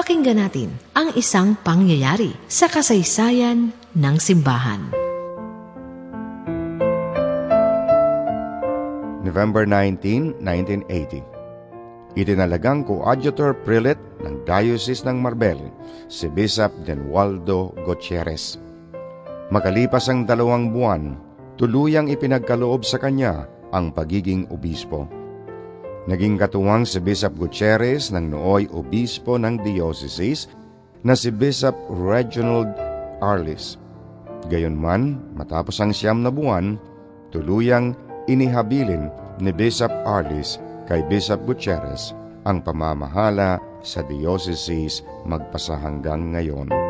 Pakinggan natin ang isang pangyayari sa kasaysayan ng simbahan. November 19, 1980 Itinalagang coadjutor prelate ng Diocese ng Marbel, si Bishop Denwaldo Gutierrez. Makalipas ang dalawang buwan, tuluyang ipinagkaloob sa kanya ang pagiging obispo. Naging katuwang si Bishop Gutierrez ng nooy obispo ng diocese na si Bishop Reginald Arlis. Gayunman, matapos ang siyam na buwan, tuluyang inihabilin ni Bishop Arlis kay Bishop Gutierrez ang pamamahala sa diocese magpasa hanggang ngayon.